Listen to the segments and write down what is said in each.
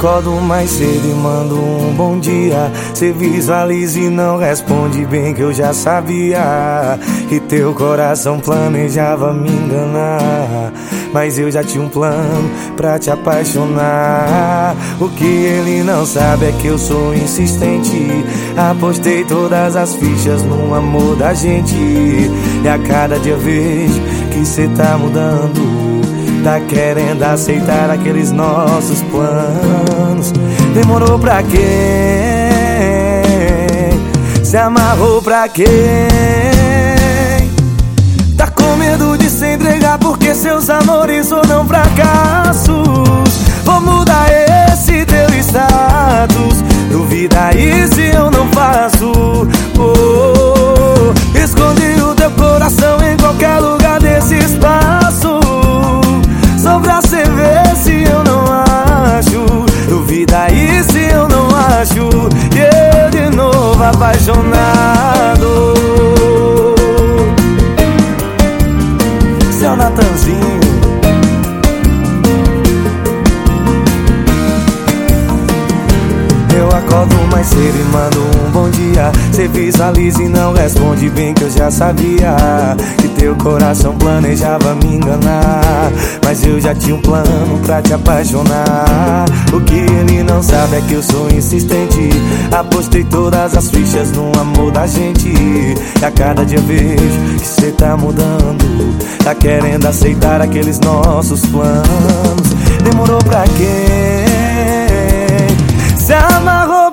acordo mais cedo e mando um bom dia. Cê visualiza e não responde bem que eu já sabia. E teu coração planejava me enganar. Mas eu já tinha um plano pra te apaixonar. O que ele não sabe é que eu sou insistente. Apostei todas as fichas no amor da gente. E a cada dia vejo que cê tá mudando. Tá querendo aceitar aqueles nossos planos Demorou pra quê? Se amarrou pra quê? Tá com medo de se entregar porque seus amores foram fracassos apaixonado Seu Natanzinho acordo mais cedo e mando um bom dia. Cê visualiza e não responde bem que eu já sabia Que teu coração planejava me enganar. Mas eu já tinha um plano pra te apaixonar. O que ele não sabe é que eu sou insistente. Apostei todas as fichas no amor da gente. E a cada dia vejo que cê tá mudando. Tá querendo aceitar aqueles nossos planos. Demorou pra quê?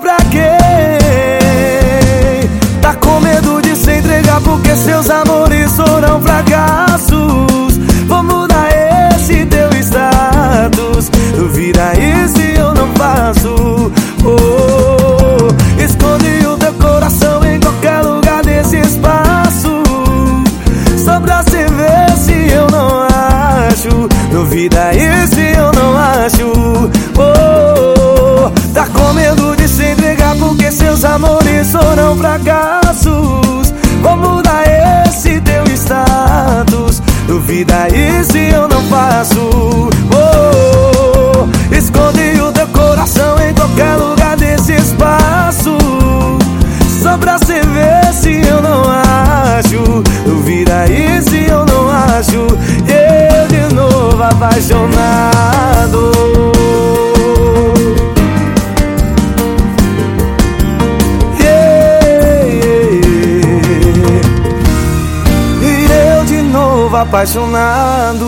Pra quê? Tá com medo de se entregar porque seus amores foram fracassos. Vou mudar esse teu status. Duvida aí se eu não faço. Oh, Esconde o teu coração em qualquer lugar desse espaço. Só pra se ver se eu não acho. Duvida aí se eu não acho. Tá com medo se entregar porque seus amores foram fracassos. Vou mudar esse teu status. Duvida aí se eu não faço. Oh, Esconde o teu coração em qualquer lugar desse espaço. Só pra se ver se eu não acho. Duvida aí se eu não acho. Eu de novo apaixonado apaixonado